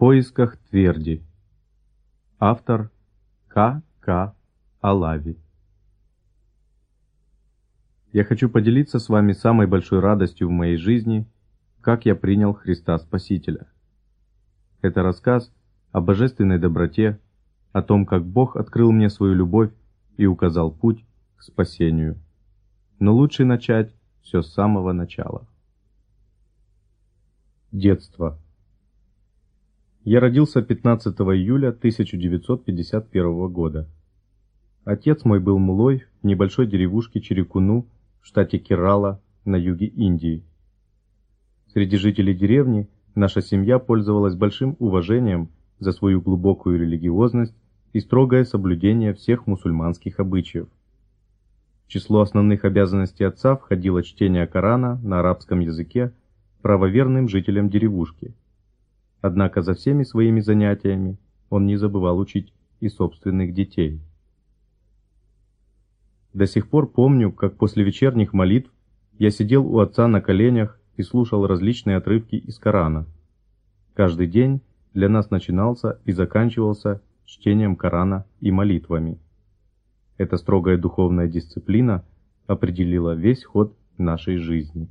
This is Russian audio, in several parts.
поисках тверди. Автор К. К. Алави. Я хочу поделиться с вами самой большой радостью в моей жизни, как я принял Христа Спасителя. Это рассказ о божественной доброте, о том, как Бог открыл мне свою любовь и указал путь к спасению. Но лучше начать все с самого начала. Детство. Я родился 15 июля 1951 года. Отец мой был мулой в небольшой деревушке Черекуну в штате Керала на юге Индии. Среди жителей деревни наша семья пользовалась большим уважением за свою глубокую религиозность и строгое соблюдение всех мусульманских обычаев. В число основных обязанностей отца входило чтение Корана на арабском языке правоверным жителям деревушки – Однако за всеми своими занятиями он не забывал учить и собственных детей. До сих пор помню, как после вечерних молитв я сидел у отца на коленях и слушал различные отрывки из Корана. Каждый день для нас начинался и заканчивался чтением Корана и молитвами. Эта строгая духовная дисциплина определила весь ход нашей жизни.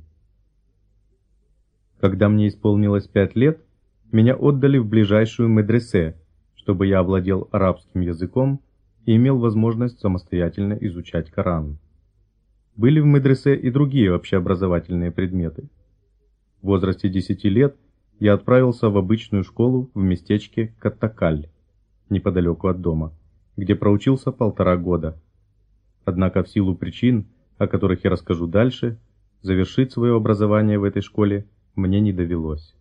Когда мне исполнилось пять лет, меня отдали в ближайшую медресе, чтобы я овладел арабским языком и имел возможность самостоятельно изучать Коран. Были в медресе и другие общеобразовательные предметы. В возрасте 10 лет я отправился в обычную школу в местечке Каттакаль, неподалеку от дома, где проучился полтора года. Однако в силу причин, о которых я расскажу дальше, завершить свое образование в этой школе мне не довелось.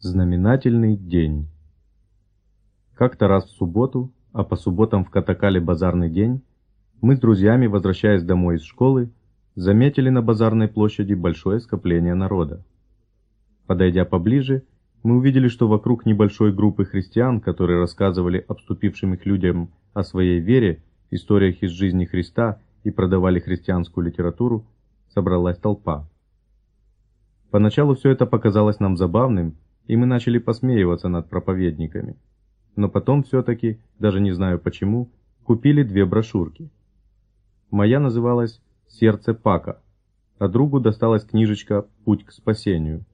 Знаменательный день. Как-то раз в субботу, а по субботам в Катакале базарный день, мы с друзьями, возвращаясь домой из школы, заметили на базарной площади большое скопление народа. Подойдя поближе, мы увидели, что вокруг небольшой группы христиан, которые рассказывали обступившим их людям о своей вере, историях из жизни Христа и продавали христианскую литературу, собралась толпа. Поначалу все это показалось нам забавным, и мы начали посмеиваться над проповедниками. Но потом все-таки, даже не знаю почему, купили две брошюрки. Моя называлась «Сердце Пака», а другу досталась книжечка «Путь к спасению».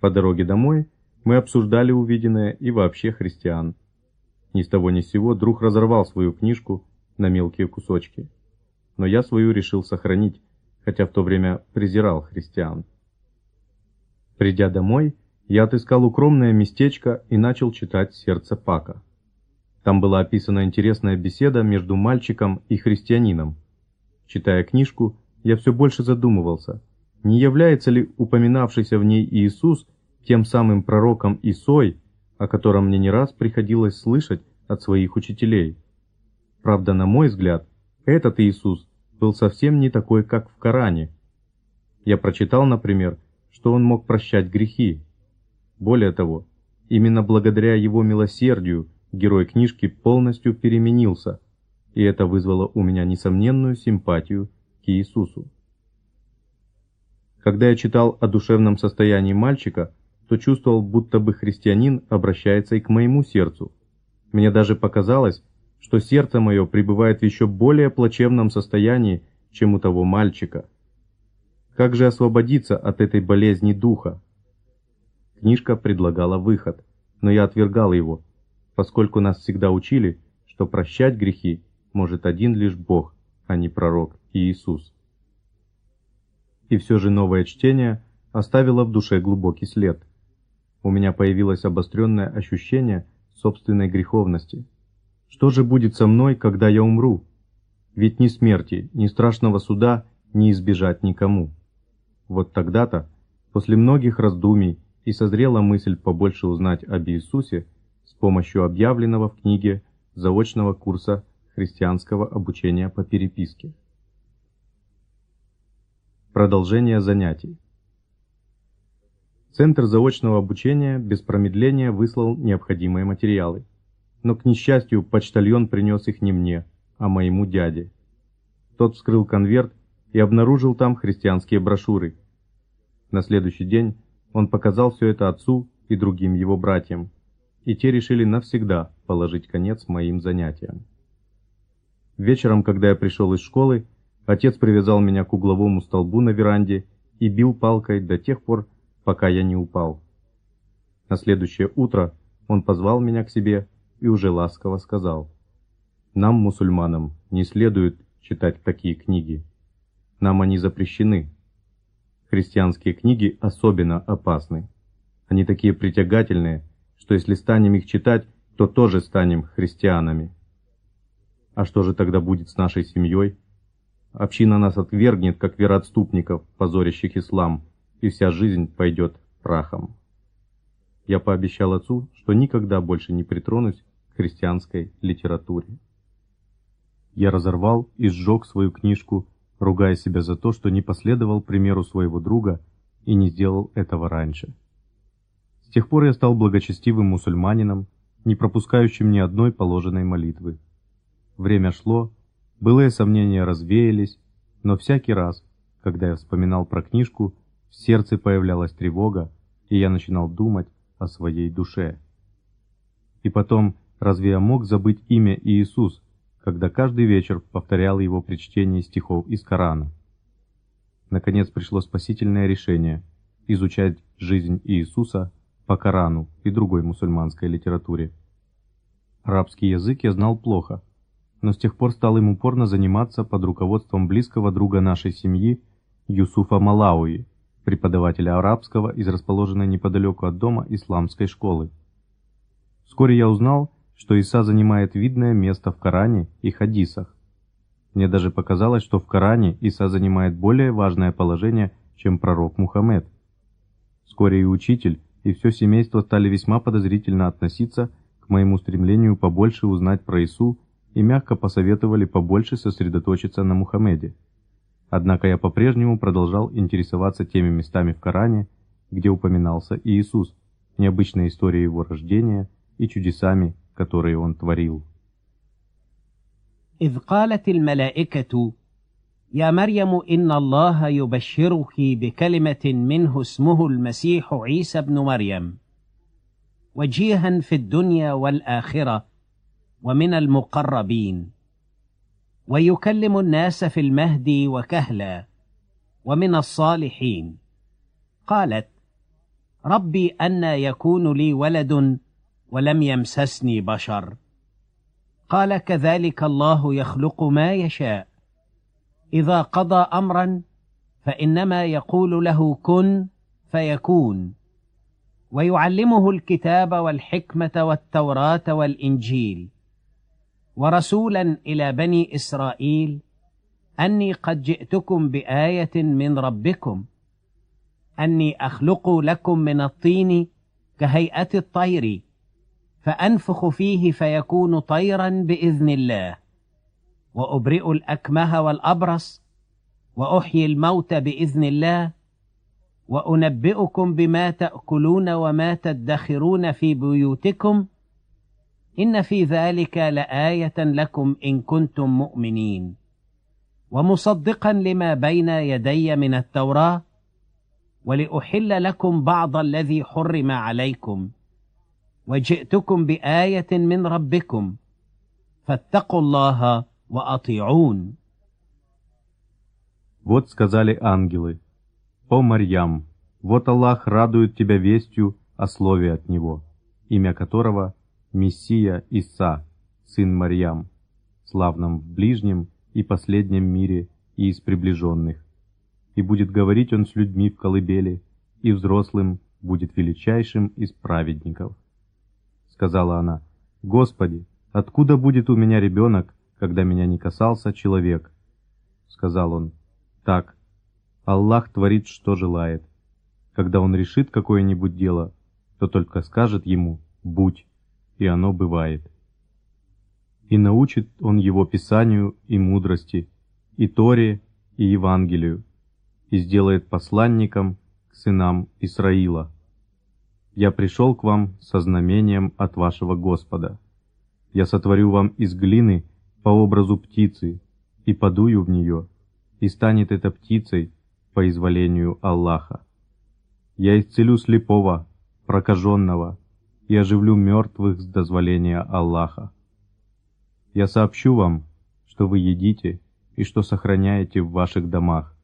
По дороге домой мы обсуждали увиденное и вообще христиан. Ни с того ни с сего друг разорвал свою книжку на мелкие кусочки. Но я свою решил сохранить, хотя в то время презирал христиан. Придя домой, я отыскал укромное местечко и начал читать «Сердце Пака». Там была описана интересная беседа между мальчиком и христианином. Читая книжку, я все больше задумывался, не является ли упоминавшийся в ней Иисус тем самым пророком Исой, о котором мне не раз приходилось слышать от своих учителей. Правда, на мой взгляд, этот Иисус был совсем не такой, как в Коране. Я прочитал, например, что он мог прощать грехи, более того, именно благодаря его милосердию герой книжки полностью переменился, и это вызвало у меня несомненную симпатию к Иисусу. Когда я читал о душевном состоянии мальчика, то чувствовал, будто бы христианин обращается и к моему сердцу. Мне даже показалось, что сердце мое пребывает в еще более плачевном состоянии, чем у того мальчика. Как же освободиться от этой болезни духа? Книжка предлагала выход, но я отвергал его, поскольку нас всегда учили, что прощать грехи может один лишь Бог, а не пророк Иисус. И все же новое чтение оставило в душе глубокий след. У меня появилось обостренное ощущение собственной греховности. Что же будет со мной, когда я умру? Ведь ни смерти, ни страшного суда не избежать никому. Вот тогда-то, после многих раздумий, и созрела мысль побольше узнать об Иисусе с помощью объявленного в книге заочного курса христианского обучения по переписке. Продолжение занятий. Центр заочного обучения без промедления выслал необходимые материалы. Но, к несчастью, почтальон принес их не мне, а моему дяде. Тот вскрыл конверт и обнаружил там христианские брошюры. На следующий день он показал все это отцу и другим его братьям, и те решили навсегда положить конец моим занятиям. Вечером, когда я пришел из школы, отец привязал меня к угловому столбу на веранде и бил палкой до тех пор, пока я не упал. На следующее утро он позвал меня к себе и уже ласково сказал, «Нам, мусульманам, не следует читать такие книги. Нам они запрещены. Христианские книги особенно опасны. Они такие притягательные, что если станем их читать, то тоже станем христианами. А что же тогда будет с нашей семьей? Община нас отвергнет, как вероотступников, позорящих ислам, и вся жизнь пойдет прахом. Я пообещал отцу, что никогда больше не притронусь к христианской литературе. Я разорвал и сжег свою книжку, ругая себя за то, что не последовал примеру своего друга и не сделал этого раньше. С тех пор я стал благочестивым мусульманином, не пропускающим ни одной положенной молитвы. Время шло, былые сомнения развеялись, но всякий раз, когда я вспоминал про книжку, в сердце появлялась тревога, и я начинал думать о своей душе. И потом, разве я мог забыть имя Иисус, когда каждый вечер повторял его при стихов из Корана? Наконец пришло спасительное решение – изучать жизнь Иисуса по Корану и другой мусульманской литературе. Арабский язык я знал плохо – но с тех пор стал им упорно заниматься под руководством близкого друга нашей семьи Юсуфа Малауи, преподавателя арабского из расположенной неподалеку от дома исламской школы. Вскоре я узнал, что Иса занимает видное место в Коране и хадисах. Мне даже показалось, что в Коране Иса занимает более важное положение, чем пророк Мухаммед. Вскоре и учитель, и все семейство стали весьма подозрительно относиться к моему стремлению побольше узнать про Ису и мягко посоветовали побольше сосредоточиться на Мухаммеде. Однако я по-прежнему продолжал интересоваться теми местами в Коране, где упоминался Иисус, необычной историей его рождения и чудесами, которые он творил. إذ قالت الملائكة يا مريم إن الله يبشرك بكلمة منه اسمه المسيح عيسى بن مريم وجيها في الدنيا والآخرة ومن المقربين ويكلم الناس في المهد وكهلا ومن الصالحين قالت ربي أنى يكون لي ولد ولم يمسسني بشر. قال كذلك الله يخلق ما يشاء. إذا قضى أمرا فإنما يقول له كن فيكون. ويعلمه الكتاب والحكمة والتوراة والإنجيل. ورسولا إلى بني إسرائيل أني قد جئتكم بآية من ربكم. أني أخلق لكم من الطين كهيئة الطير. فأنفخ فيه فيكون طيرا بإذن الله. وأبرئ الأكمه والأبرص وأحيي الموت بإذن الله وأنبئكم بما تأكلون وما تدخرون في بيوتكم ۖ. إن في ذلك لآية لكم إن كنتم مؤمنين. ومصدقا لما بين يدي من التوراة ولأحل لكم بعض الذي حرم عليكم. وجئتكم بآية من ربكم فاتقوا الله وأطيعون Вот сказали ангелы, «О, Марьям, вот Аллах радует тебя вестью о слове от Него, имя которого Мессия Иса, сын Марьям, славном в ближнем и последнем мире и из приближенных. И будет говорить он с людьми в колыбели, и взрослым будет величайшим из праведников. Сказала она, «Господи, откуда будет у меня ребенок, когда меня не касался человек?» Сказал он, «Так, Аллах творит, что желает. Когда он решит какое-нибудь дело, то только скажет ему «будь» и оно бывает. И научит он его Писанию и мудрости, и Торе, и Евангелию, и сделает посланником к сынам Исраила. Я пришел к вам со знамением от вашего Господа. Я сотворю вам из глины по образу птицы, и подую в нее, и станет эта птицей по изволению Аллаха. Я исцелю слепого, прокаженного и оживлю мертвых с дозволения Аллаха. Я сообщу вам, что вы едите и что сохраняете в ваших домах.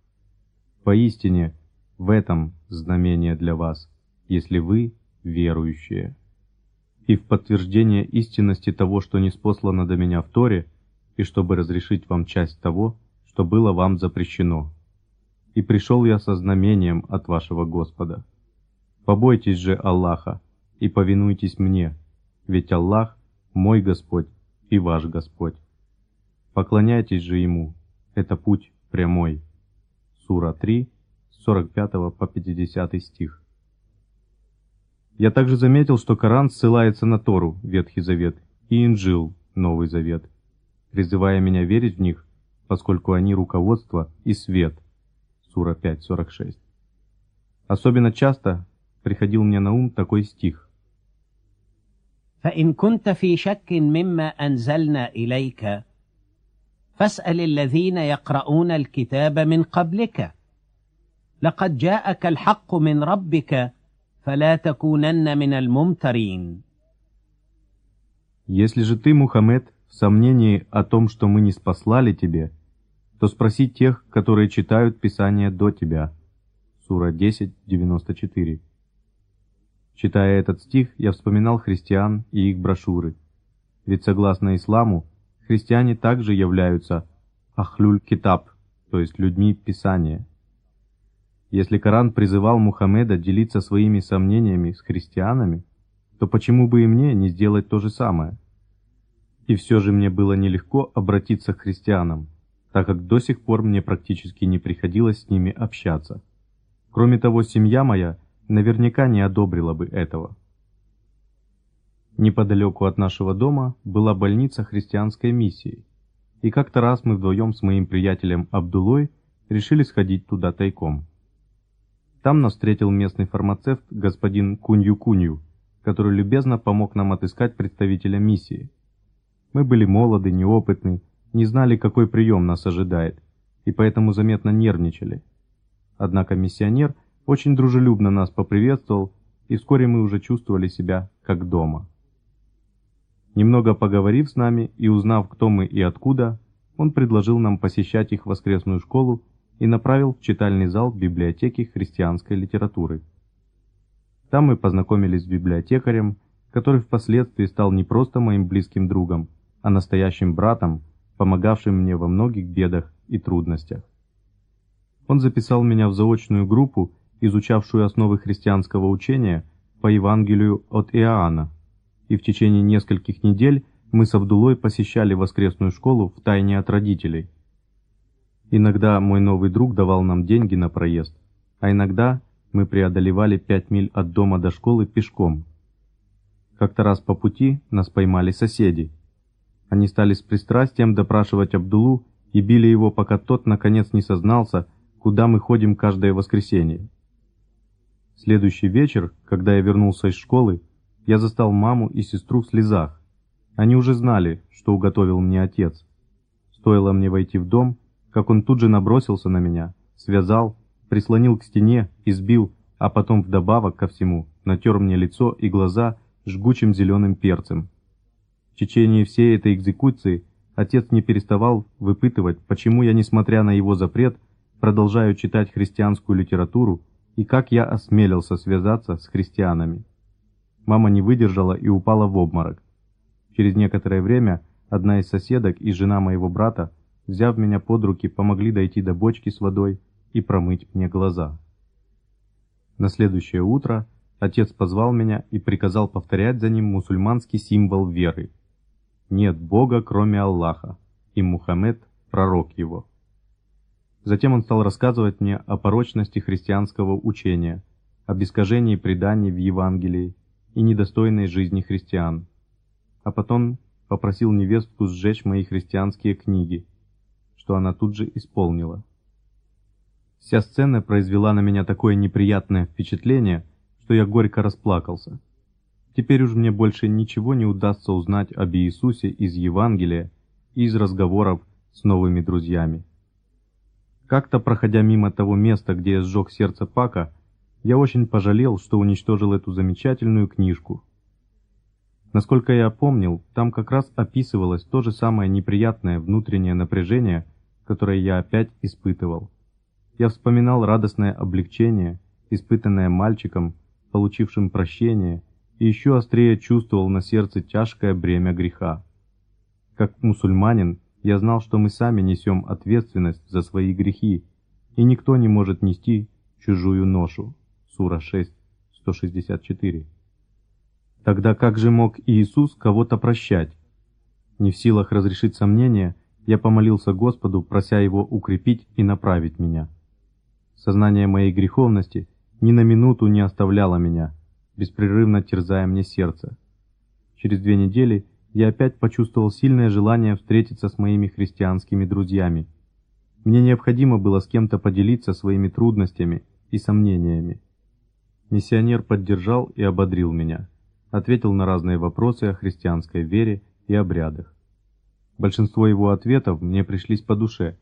Поистине, в этом знамение для вас, если вы верующие. И в подтверждение истинности того, что не спослано до меня в Торе, и чтобы разрешить вам часть того, что было вам запрещено. И пришел я со знамением от вашего Господа. Побойтесь же Аллаха и повинуйтесь мне, ведь Аллах – мой Господь и ваш Господь. Поклоняйтесь же Ему, это путь прямой. Сура 3, 45 по 50 стих. Я также заметил, что Коран ссылается на Тору, Ветхий Завет, и Инджил, Новый Завет, призывая меня верить в них, поскольку они руководство и свет. Сура 5.46. Особенно часто приходил мне на ум такой стих. فإن كنت في شك مما أنزلنا إليك فاسأل الذين يقرؤون الكتاب من قبلك لقد جاءك الحق من ربك فلا تكونن من الممترين Если же ты, Мухаммед, в сомнении о том, что мы не спаслали тебе, то спроси тех, которые читают Писание до тебя. Сура 10, 94. Читая этот стих, я вспоминал христиан и их брошюры. Ведь согласно исламу, христиане также являются ахлюль китаб, то есть людьми Писания. Если Коран призывал Мухаммеда делиться своими сомнениями с христианами, то почему бы и мне не сделать то же самое? И все же мне было нелегко обратиться к христианам, так как до сих пор мне практически не приходилось с ними общаться. Кроме того, семья моя наверняка не одобрила бы этого. Неподалеку от нашего дома была больница христианской миссии, и как-то раз мы вдвоем с моим приятелем Абдулой решили сходить туда тайком. Там нас встретил местный фармацевт господин Кунью-Кунью, который любезно помог нам отыскать представителя миссии. Мы были молоды, неопытны, не знали, какой прием нас ожидает, и поэтому заметно нервничали. Однако миссионер очень дружелюбно нас поприветствовал, и вскоре мы уже чувствовали себя как дома. Немного поговорив с нами и узнав, кто мы и откуда, он предложил нам посещать их воскресную школу и направил в читальный зал библиотеки христианской литературы. Там мы познакомились с библиотекарем, который впоследствии стал не просто моим близким другом, а настоящим братом, помогавшим мне во многих бедах и трудностях. Он записал меня в заочную группу, изучавшую основы христианского учения по Евангелию от Иоанна, и в течение нескольких недель мы с Абдулой посещали воскресную школу в тайне от родителей. Иногда мой новый друг давал нам деньги на проезд, а иногда мы преодолевали пять миль от дома до школы пешком. Как-то раз по пути нас поймали соседи. Они стали с пристрастием допрашивать Абдулу и били его, пока тот наконец не сознался, куда мы ходим каждое воскресенье. Следующий вечер, когда я вернулся из школы, я застал маму и сестру в слезах. Они уже знали, что уготовил мне отец. Стоило мне войти в дом, как он тут же набросился на меня, связал, прислонил к стене, избил, а потом вдобавок ко всему натер мне лицо и глаза жгучим зеленым перцем. В течение всей этой экзекуции отец не переставал выпытывать, почему я, несмотря на его запрет, продолжаю читать христианскую литературу и как я осмелился связаться с христианами. Мама не выдержала и упала в обморок. Через некоторое время одна из соседок и жена моего брата взяв меня под руки, помогли дойти до бочки с водой и промыть мне глаза. На следующее утро отец позвал меня и приказал повторять за ним мусульманский символ веры. Нет Бога, кроме Аллаха, и Мухаммед – пророк его. Затем он стал рассказывать мне о порочности христианского учения, об искажении преданий в Евангелии и недостойной жизни христиан. А потом попросил невестку сжечь мои христианские книги – что она тут же исполнила. Вся сцена произвела на меня такое неприятное впечатление, что я горько расплакался. Теперь уж мне больше ничего не удастся узнать об Иисусе из Евангелия и из разговоров с новыми друзьями. Как-то, проходя мимо того места, где я сжег сердце Пака, я очень пожалел, что уничтожил эту замечательную книжку. Насколько я помнил, там как раз описывалось то же самое неприятное внутреннее напряжение, которое я опять испытывал. Я вспоминал радостное облегчение, испытанное мальчиком, получившим прощение, и еще острее чувствовал на сердце тяжкое бремя греха. Как мусульманин, я знал, что мы сами несем ответственность за свои грехи, и никто не может нести чужую ношу. Сура 6, 164. Тогда как же мог Иисус кого-то прощать? Не в силах разрешить сомнения, я помолился Господу, прося Его укрепить и направить меня. Сознание моей греховности ни на минуту не оставляло меня, беспрерывно терзая мне сердце. Через две недели я опять почувствовал сильное желание встретиться с моими христианскими друзьями. Мне необходимо было с кем-то поделиться своими трудностями и сомнениями. Миссионер поддержал и ободрил меня ответил на разные вопросы о христианской вере и обрядах. Большинство его ответов мне пришлись по душе,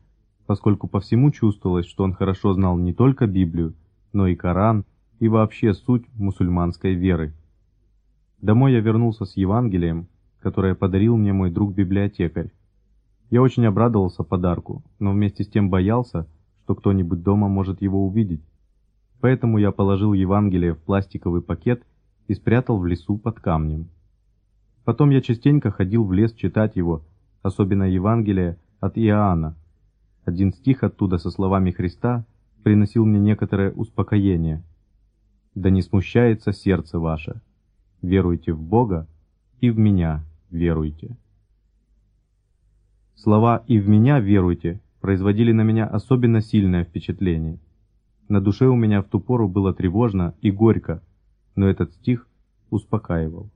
поскольку по всему чувствовалось, что он хорошо знал не только Библию, но и Коран и вообще суть мусульманской веры. Домой я вернулся с Евангелием, которое подарил мне мой друг-библиотекарь. Я очень обрадовался подарку, но вместе с тем боялся, что кто-нибудь дома может его увидеть. Поэтому я положил Евангелие в пластиковый пакет и спрятал в лесу под камнем. Потом я частенько ходил в лес читать его, особенно Евангелие от Иоанна. Один стих оттуда со словами Христа приносил мне некоторое успокоение. «Да не смущается сердце ваше. Веруйте в Бога и в меня веруйте». Слова «и в меня веруйте» производили на меня особенно сильное впечатление. На душе у меня в ту пору было тревожно и горько, но этот стих успокаивал.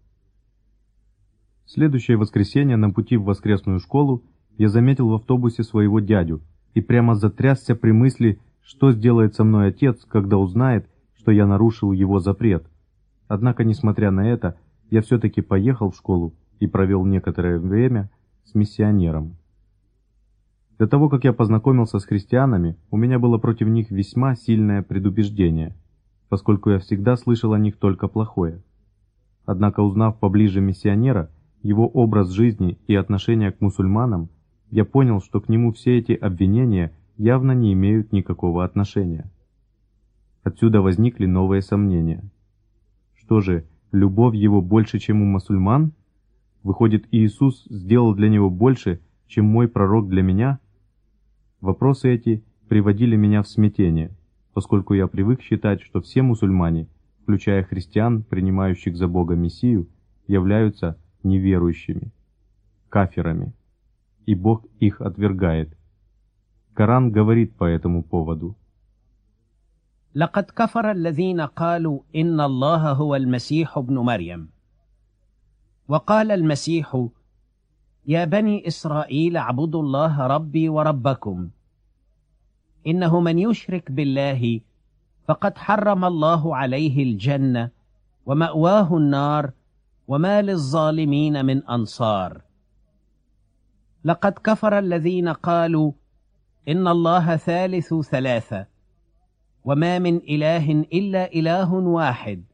Следующее воскресенье на пути в воскресную школу я заметил в автобусе своего дядю и прямо затрясся при мысли, что сделает со мной отец, когда узнает, что я нарушил его запрет. Однако, несмотря на это, я все-таки поехал в школу и провел некоторое время с миссионером. До того, как я познакомился с христианами, у меня было против них весьма сильное предубеждение – поскольку я всегда слышал о них только плохое. Однако, узнав поближе миссионера, его образ жизни и отношение к мусульманам, я понял, что к нему все эти обвинения явно не имеют никакого отношения. Отсюда возникли новые сомнения. Что же, любовь его больше, чем у мусульман? Выходит, Иисус сделал для него больше, чем мой пророк для меня? Вопросы эти приводили меня в смятение поскольку я привык считать, что все мусульмане, включая христиан, принимающих за Бога Мессию, являются неверующими, кафирами, и Бог их отвергает. Коран говорит по этому поводу. لقد كفر الذين قالوا إن الله هو المسيح ابن مريم وقال المسيح يا بني إسرائيل اعبدوا الله ربي وربكم إنه من يشرك بالله فقد حرم الله عليه الجنة ومأواه النار وما للظالمين من أنصار لقد كفر الذين قالوا إن الله ثالث ثلاثة وما من إله إلا إله واحد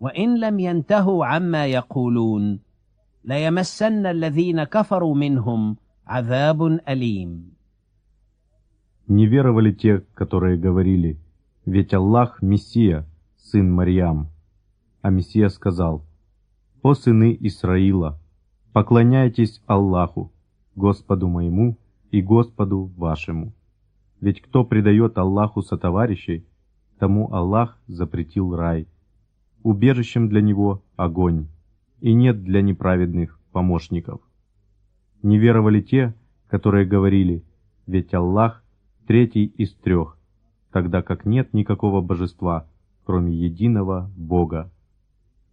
وإن لم ينتهوا عما يقولون ليمسن الذين كفروا منهم عذاب أليم Не веровали те, которые говорили, «Ведь Аллах – Мессия, сын Марьям». А Мессия сказал, «О сыны Исраила, поклоняйтесь Аллаху, Господу моему и Господу вашему. Ведь кто предает Аллаху сотоварищей, тому Аллах запретил рай. Убежищем для него огонь, и нет для неправедных помощников. Не веровали те, которые говорили, ведь Аллах третий из трех, тогда как нет никакого божества, кроме единого Бога.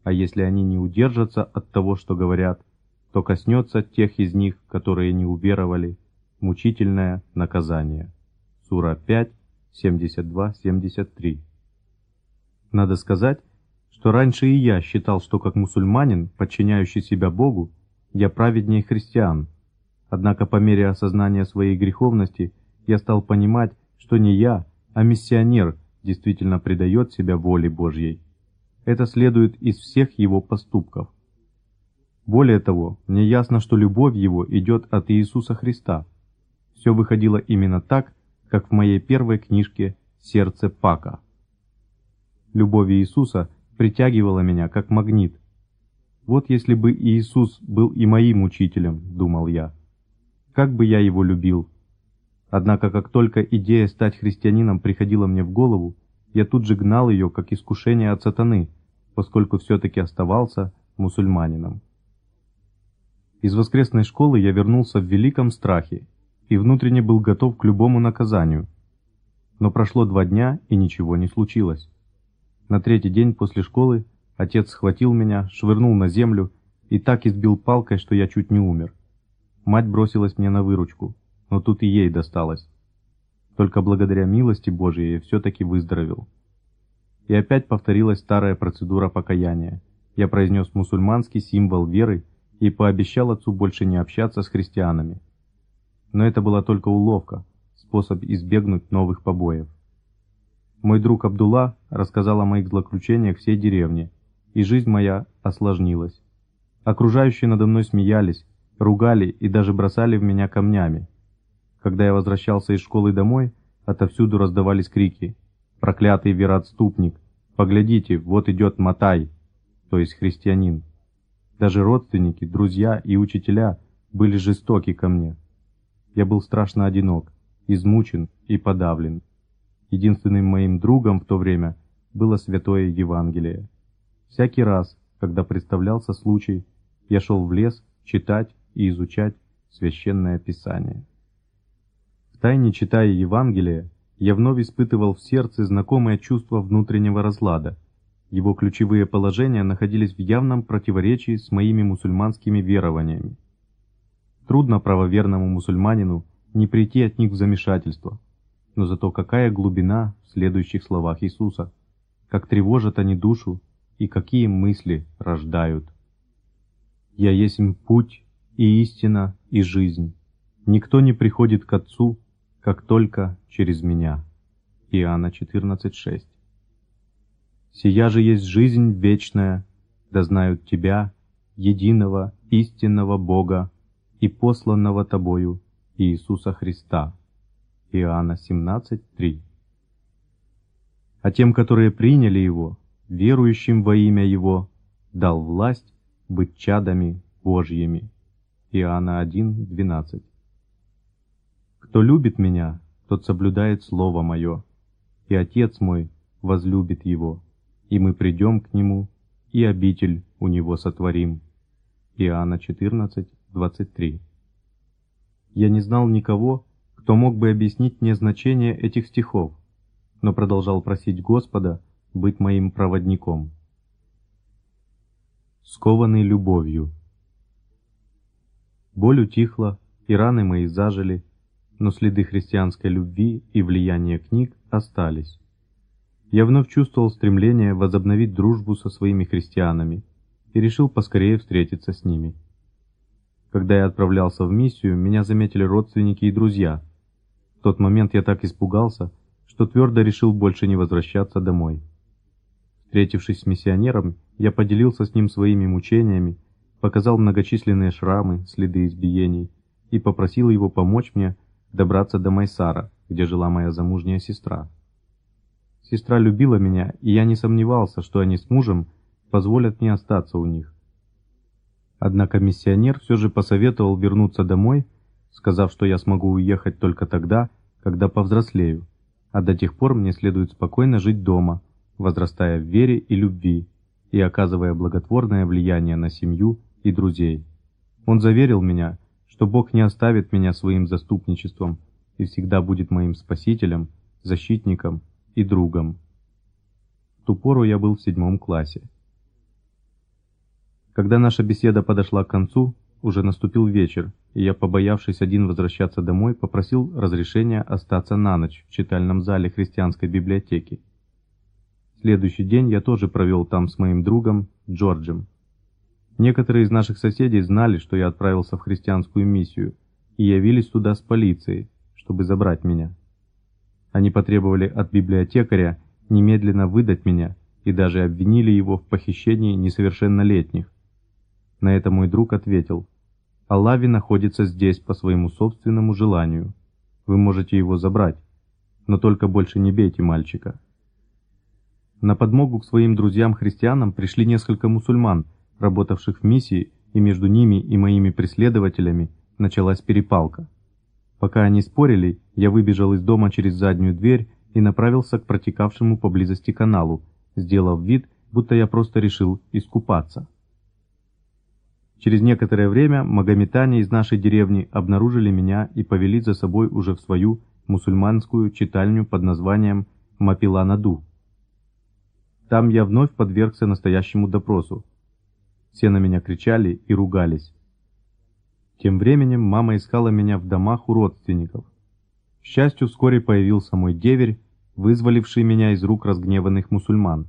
А если они не удержатся от того, что говорят, то коснется тех из них, которые не уверовали, мучительное наказание. Сура 5, 72-73. Надо сказать, что раньше и я считал, что как мусульманин, подчиняющий себя Богу, я праведнее христиан. Однако по мере осознания своей греховности – я стал понимать, что не я, а миссионер действительно предает себя воле Божьей. Это следует из всех его поступков. Более того, мне ясно, что любовь его идет от Иисуса Христа. Все выходило именно так, как в моей первой книжке «Сердце Пака». Любовь Иисуса притягивала меня как магнит. Вот если бы Иисус был и моим учителем, думал я, как бы я его любил. Однако, как только идея стать христианином приходила мне в голову, я тут же гнал ее, как искушение от сатаны, поскольку все-таки оставался мусульманином. Из воскресной школы я вернулся в великом страхе и внутренне был готов к любому наказанию. Но прошло два дня, и ничего не случилось. На третий день после школы отец схватил меня, швырнул на землю и так избил палкой, что я чуть не умер. Мать бросилась мне на выручку, но тут и ей досталось. Только благодаря милости Божией я все-таки выздоровел. И опять повторилась старая процедура покаяния. Я произнес мусульманский символ веры и пообещал отцу больше не общаться с христианами. Но это была только уловка, способ избегнуть новых побоев. Мой друг Абдулла рассказал о моих злоключениях всей деревне, и жизнь моя осложнилась. Окружающие надо мной смеялись, ругали и даже бросали в меня камнями. Когда я возвращался из школы домой, отовсюду раздавались крики «Проклятый вероотступник! Поглядите, вот идет Матай!» то есть христианин. Даже родственники, друзья и учителя были жестоки ко мне. Я был страшно одинок, измучен и подавлен. Единственным моим другом в то время было Святое Евангелие. Всякий раз, когда представлялся случай, я шел в лес читать и изучать Священное Писание. Втайне читая Евангелие, я вновь испытывал в сердце знакомое чувство внутреннего разлада – его ключевые положения находились в явном противоречии с моими мусульманскими верованиями. Трудно правоверному мусульманину не прийти от них в замешательство, но зато какая глубина в следующих словах Иисуса, как тревожат они душу и какие мысли рождают. «Я есть путь и истина и жизнь. Никто не приходит к Отцу, как только через Меня». Иоанна 14,6 Сия же есть жизнь вечная, да знают Тебя, единого, истинного Бога и посланного Тобою Иисуса Христа. Иоанна 17:3. А тем, которые приняли Его, верующим во имя Его, дал власть быть чадами Божьими. Иоанна 1:12. Кто любит Меня, тот соблюдает Слово Мое, и Отец мой возлюбит Его и мы придем к Нему, и обитель у Него сотворим». Иоанна 14, 23. Я не знал никого, кто мог бы объяснить мне значение этих стихов, но продолжал просить Господа быть моим проводником. Скованный любовью. Боль утихла, и раны мои зажили, но следы христианской любви и влияния книг остались я вновь чувствовал стремление возобновить дружбу со своими христианами и решил поскорее встретиться с ними. Когда я отправлялся в миссию, меня заметили родственники и друзья. В тот момент я так испугался, что твердо решил больше не возвращаться домой. Встретившись с миссионером, я поделился с ним своими мучениями, показал многочисленные шрамы, следы избиений и попросил его помочь мне добраться до Майсара, где жила моя замужняя сестра. Сестра любила меня, и я не сомневался, что они с мужем позволят мне остаться у них. Однако миссионер все же посоветовал вернуться домой, сказав, что я смогу уехать только тогда, когда повзрослею, а до тех пор мне следует спокойно жить дома, возрастая в вере и любви и оказывая благотворное влияние на семью и друзей. Он заверил меня, что Бог не оставит меня своим заступничеством и всегда будет моим спасителем, защитником и другом. В ту пору я был в седьмом классе. Когда наша беседа подошла к концу, уже наступил вечер, и я, побоявшись один возвращаться домой, попросил разрешения остаться на ночь в читальном зале христианской библиотеки. Следующий день я тоже провел там с моим другом Джорджем. Некоторые из наших соседей знали, что я отправился в христианскую миссию, и явились туда с полицией, чтобы забрать меня. Они потребовали от библиотекаря немедленно выдать меня и даже обвинили его в похищении несовершеннолетних. На это мой друг ответил, «Аллави находится здесь по своему собственному желанию. Вы можете его забрать, но только больше не бейте мальчика». На подмогу к своим друзьям-христианам пришли несколько мусульман, работавших в миссии, и между ними и моими преследователями началась перепалка. Пока они спорили, я выбежал из дома через заднюю дверь и направился к протекавшему поблизости каналу, сделав вид, будто я просто решил искупаться. Через некоторое время магометане из нашей деревни обнаружили меня и повели за собой уже в свою мусульманскую читальню под названием Мапиланаду. Там я вновь подвергся настоящему допросу. Все на меня кричали и ругались. Тем временем мама искала меня в домах у родственников. К счастью, вскоре появился мой деверь, вызволивший меня из рук разгневанных мусульман.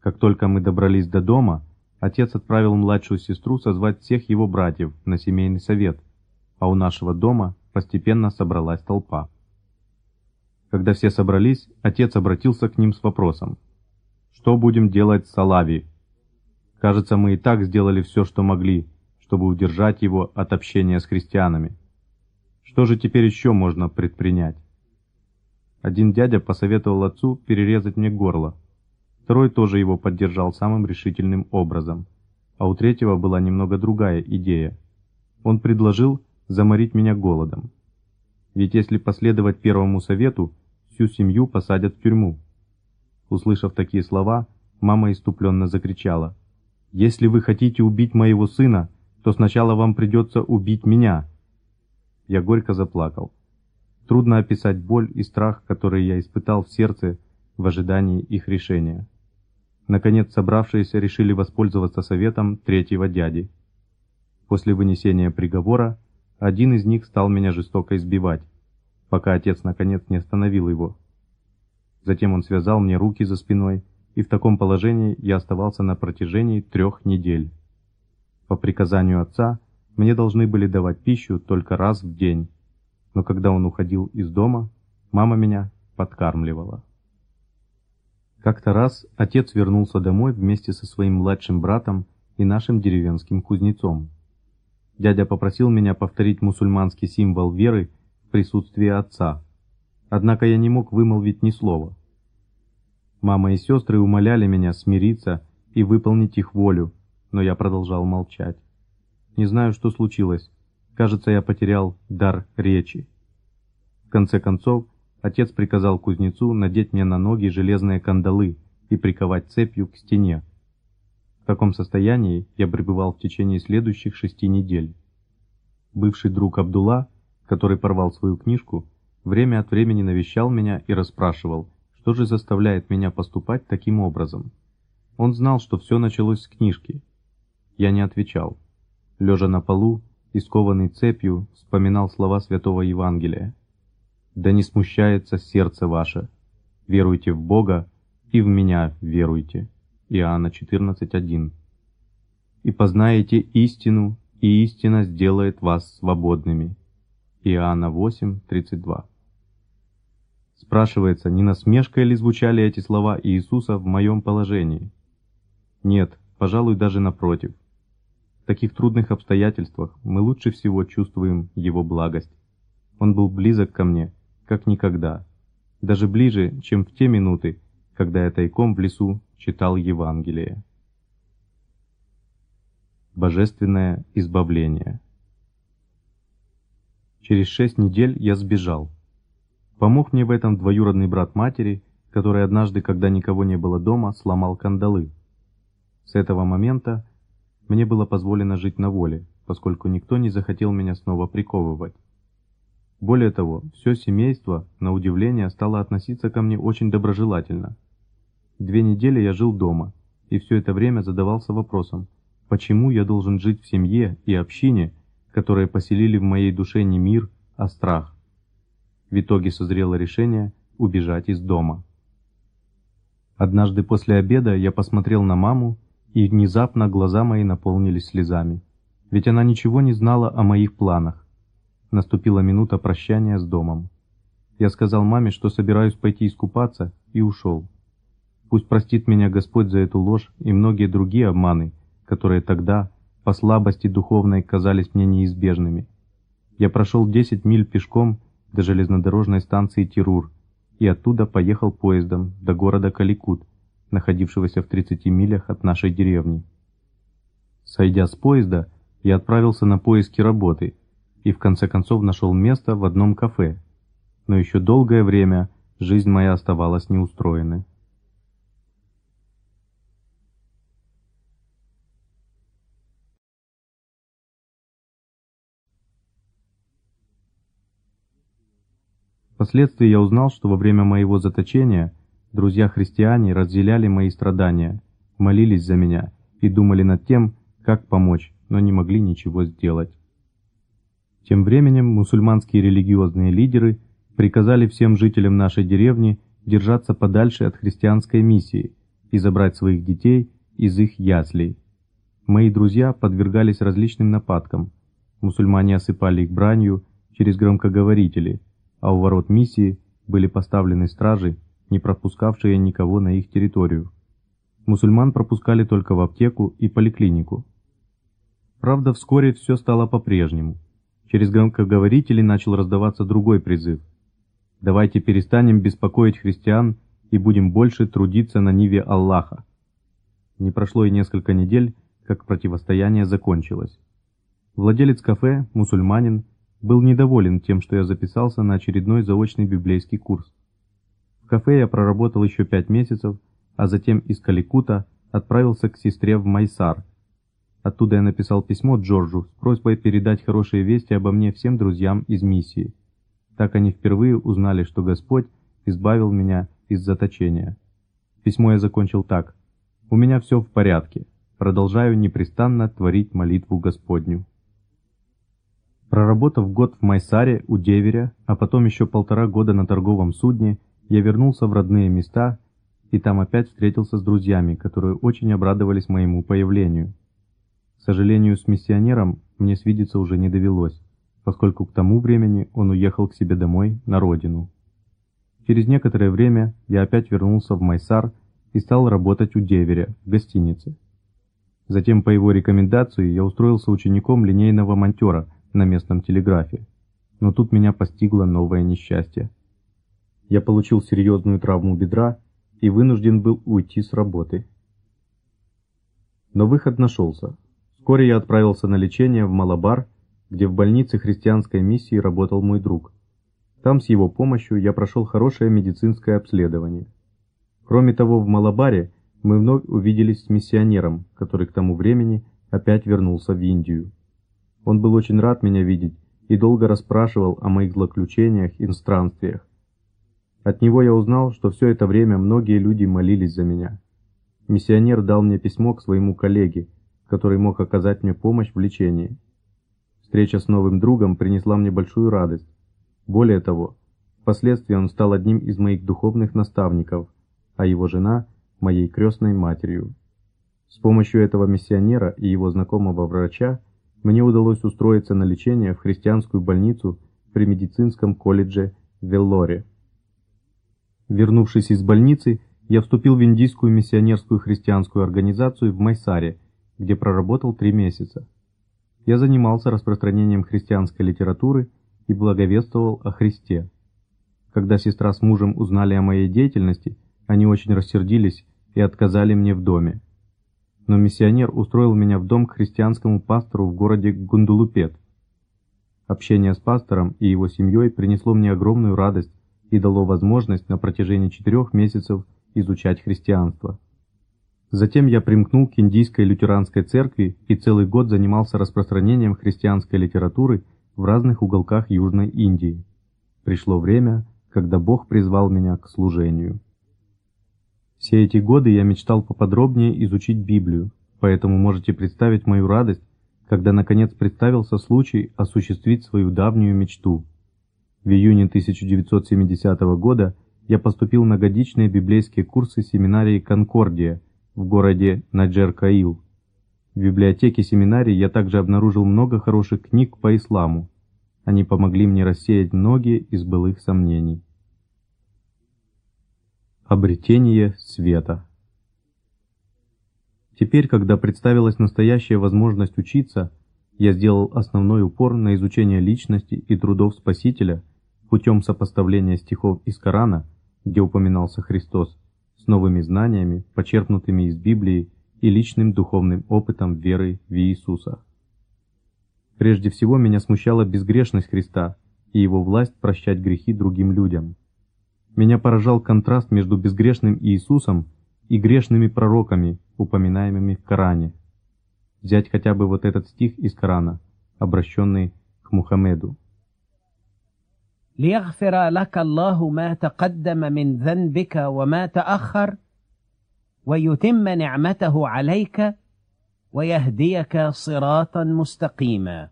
Как только мы добрались до дома, отец отправил младшую сестру созвать всех его братьев на семейный совет, а у нашего дома постепенно собралась толпа. Когда все собрались, отец обратился к ним с вопросом. Что будем делать с Алави? Кажется, мы и так сделали все, что могли, чтобы удержать его от общения с христианами. Что же теперь еще можно предпринять? Один дядя посоветовал отцу перерезать мне горло. Второй тоже его поддержал самым решительным образом. А у третьего была немного другая идея. Он предложил заморить меня голодом. Ведь если последовать первому совету, всю семью посадят в тюрьму. Услышав такие слова, мама иступленно закричала. «Если вы хотите убить моего сына, то сначала вам придется убить меня». Я горько заплакал. Трудно описать боль и страх, которые я испытал в сердце в ожидании их решения. Наконец, собравшиеся решили воспользоваться советом третьего дяди. После вынесения приговора, один из них стал меня жестоко избивать, пока отец наконец не остановил его. Затем он связал мне руки за спиной, и в таком положении я оставался на протяжении трех недель. По приказанию отца мне должны были давать пищу только раз в день, но когда он уходил из дома, мама меня подкармливала. Как-то раз отец вернулся домой вместе со своим младшим братом и нашим деревенским кузнецом. Дядя попросил меня повторить мусульманский символ веры в присутствии отца, однако я не мог вымолвить ни слова. Мама и сестры умоляли меня смириться и выполнить их волю, но я продолжал молчать. Не знаю, что случилось. Кажется, я потерял дар речи. В конце концов, отец приказал кузнецу надеть мне на ноги железные кандалы и приковать цепью к стене. В таком состоянии я пребывал в течение следующих шести недель. Бывший друг Абдулла, который порвал свою книжку, время от времени навещал меня и расспрашивал, что же заставляет меня поступать таким образом? Он знал, что все началось с книжки. Я не отвечал. Лежа на полу, искованный цепью, вспоминал слова Святого Евангелия. «Да не смущается сердце ваше. Веруйте в Бога и в меня веруйте». Иоанна 14.1 «И познаете истину, и истина сделает вас свободными». Иоанна 8.32 Спрашивается, не насмешкой ли звучали эти слова Иисуса в моем положении? Нет, пожалуй, даже напротив. В таких трудных обстоятельствах мы лучше всего чувствуем Его благость. Он был близок ко мне, как никогда. Даже ближе, чем в те минуты, когда я тайком в лесу читал Евангелие. Божественное избавление Через шесть недель я сбежал. Помог мне в этом двоюродный брат матери, который однажды, когда никого не было дома, сломал кандалы. С этого момента мне было позволено жить на воле, поскольку никто не захотел меня снова приковывать. Более того, все семейство, на удивление, стало относиться ко мне очень доброжелательно. Две недели я жил дома, и все это время задавался вопросом, почему я должен жить в семье и общине, которые поселили в моей душе не мир, а страх. В итоге созрело решение убежать из дома. Однажды после обеда я посмотрел на маму, и внезапно глаза мои наполнились слезами. Ведь она ничего не знала о моих планах. Наступила минута прощания с домом. Я сказал маме, что собираюсь пойти искупаться, и ушел. Пусть простит меня Господь за эту ложь и многие другие обманы, которые тогда, по слабости духовной, казались мне неизбежными. Я прошел 10 миль пешком до железнодорожной станции Тирур и оттуда поехал поездом до города Каликут, находившегося в 30 милях от нашей деревни. Сойдя с поезда, я отправился на поиски работы и в конце концов нашел место в одном кафе. Но еще долгое время жизнь моя оставалась неустроенной. Впоследствии я узнал, что во время моего заточения друзья-христиане разделяли мои страдания, молились за меня и думали над тем, как помочь, но не могли ничего сделать. Тем временем мусульманские религиозные лидеры приказали всем жителям нашей деревни держаться подальше от христианской миссии и забрать своих детей из их яслей. Мои друзья подвергались различным нападкам. Мусульмане осыпали их бранью через громкоговорители – а у ворот миссии были поставлены стражи, не пропускавшие никого на их территорию. Мусульман пропускали только в аптеку и поликлинику. Правда, вскоре все стало по-прежнему. Через громкоговорители начал раздаваться другой призыв. «Давайте перестанем беспокоить христиан и будем больше трудиться на ниве Аллаха». Не прошло и несколько недель, как противостояние закончилось. Владелец кафе, мусульманин, был недоволен тем, что я записался на очередной заочный библейский курс. В кафе я проработал еще пять месяцев, а затем из Каликута отправился к сестре в Майсар. Оттуда я написал письмо Джорджу с просьбой передать хорошие вести обо мне всем друзьям из миссии. Так они впервые узнали, что Господь избавил меня из заточения. Письмо я закончил так. «У меня все в порядке. Продолжаю непрестанно творить молитву Господню». Проработав год в Майсаре у деверя, а потом еще полтора года на торговом судне, я вернулся в родные места и там опять встретился с друзьями, которые очень обрадовались моему появлению. К сожалению, с миссионером мне свидеться уже не довелось, поскольку к тому времени он уехал к себе домой, на родину. Через некоторое время я опять вернулся в Майсар и стал работать у деверя в гостинице. Затем по его рекомендации я устроился учеником линейного монтера – на местном телеграфе. Но тут меня постигло новое несчастье. Я получил серьезную травму бедра и вынужден был уйти с работы. Но выход нашелся. Вскоре я отправился на лечение в Малабар, где в больнице христианской миссии работал мой друг. Там с его помощью я прошел хорошее медицинское обследование. Кроме того, в Малабаре мы вновь увиделись с миссионером, который к тому времени опять вернулся в Индию. Он был очень рад меня видеть и долго расспрашивал о моих злоключениях и странствиях. От него я узнал, что все это время многие люди молились за меня. Миссионер дал мне письмо к своему коллеге, который мог оказать мне помощь в лечении. Встреча с новым другом принесла мне большую радость. Более того, впоследствии он стал одним из моих духовных наставников, а его жена – моей крестной матерью. С помощью этого миссионера и его знакомого врача мне удалось устроиться на лечение в христианскую больницу при медицинском колледже Веллоре. Вернувшись из больницы, я вступил в индийскую миссионерскую христианскую организацию в Майсаре, где проработал три месяца. Я занимался распространением христианской литературы и благовествовал о Христе. Когда сестра с мужем узнали о моей деятельности, они очень рассердились и отказали мне в доме но миссионер устроил меня в дом к христианскому пастору в городе Гундулупет. Общение с пастором и его семьей принесло мне огромную радость и дало возможность на протяжении четырех месяцев изучать христианство. Затем я примкнул к индийской лютеранской церкви и целый год занимался распространением христианской литературы в разных уголках Южной Индии. Пришло время, когда Бог призвал меня к служению. Все эти годы я мечтал поподробнее изучить Библию, поэтому можете представить мою радость, когда наконец представился случай осуществить свою давнюю мечту. В июне 1970 года я поступил на годичные библейские курсы семинарии «Конкордия» в городе Наджер-Каил. В библиотеке семинарии я также обнаружил много хороших книг по исламу. Они помогли мне рассеять многие из былых сомнений. Обретение света Теперь, когда представилась настоящая возможность учиться, я сделал основной упор на изучение личности и трудов Спасителя путем сопоставления стихов из Корана, где упоминался Христос, с новыми знаниями, почерпнутыми из Библии и личным духовным опытом веры в Иисуса. Прежде всего меня смущала безгрешность Христа и Его власть прощать грехи другим людям. Меня поражал контраст между безгрешным Иисусом и грешными пророками, упоминаемыми в Коране. Взять хотя бы вот этот стих из Корана, обращенный к Мухаммеду. ليغفر لك الله ما تقدم من ذنبك وما تأخر ويتم نعمته عليك ويهديك صراطا مستقيما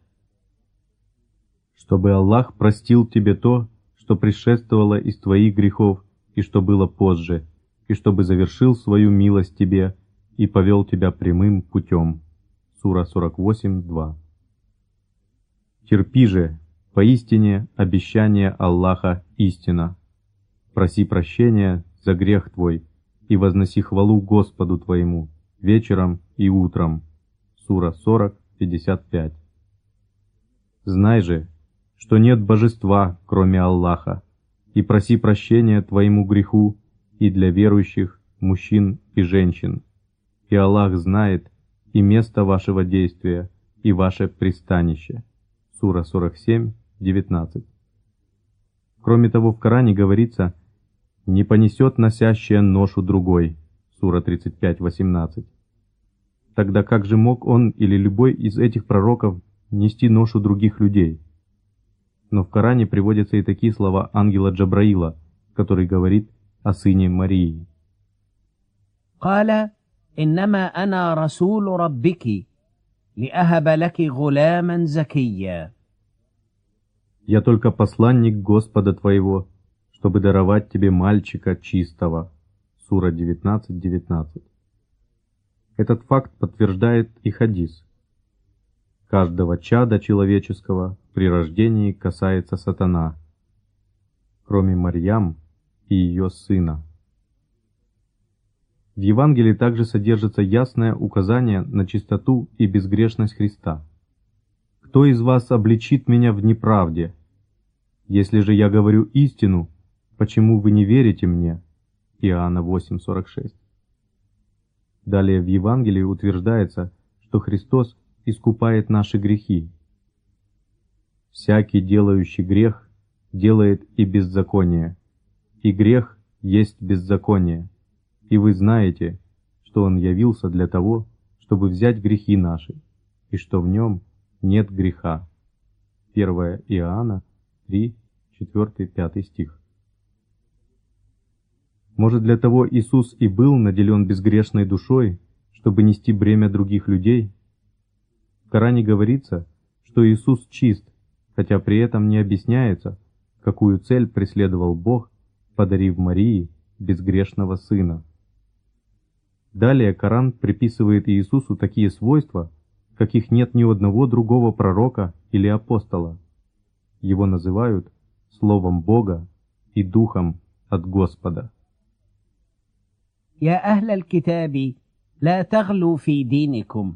Чтобы Аллах простил тебе то, что предшествовало из твоих грехов и что было позже, и чтобы завершил свою милость тебе и повел тебя прямым путем. Сура 48, 2. Терпи же, поистине обещание Аллаха истина. Проси прощения за грех твой и возноси хвалу Господу твоему вечером и утром. Сура 40, 55. Знай же, что нет божества, кроме Аллаха, и проси прощения твоему греху и для верующих, мужчин и женщин. И Аллах знает и место вашего действия, и ваше пристанище. Сура 47, 19. Кроме того, в Коране говорится «Не понесет носящая ношу другой» Сура 35, 18. Тогда как же мог он или любой из этих пророков нести ношу других людей? Но в Коране приводятся и такие слова ангела Джабраила, который говорит о сыне Марии. قال إنما أنا رسول ربك لأهب لك غلاما زكيا Я только посланник Господа твоего, чтобы даровать тебе мальчика чистого. Сура 19.19. 19. Этот факт подтверждает и хадис. Каждого чада человеческого при рождении касается сатана, кроме Марьям и ее сына. В Евангелии также содержится ясное указание на чистоту и безгрешность Христа. «Кто из вас обличит меня в неправде? Если же я говорю истину, почему вы не верите мне?» Иоанна 8:46. Далее в Евангелии утверждается, что Христос искупает наши грехи. «Всякий, делающий грех, делает и беззаконие, и грех есть беззаконие» И вы знаете, что Он явился для того, чтобы взять грехи наши, и что в Нем нет греха. 1 Иоанна 3, 4, 5 стих. Может, для того Иисус и был наделен безгрешной душой, чтобы нести бремя других людей? В Коране говорится, что Иисус чист, хотя при этом не объясняется, какую цель преследовал Бог, подарив Марии безгрешного Сына. Далее Коран приписывает Иисусу такие свойства, каких нет ни у одного другого пророка или апостола. Его называют Словом Бога и Духом от Господа. يا أهل الكتاب لا تغلوا في دينكم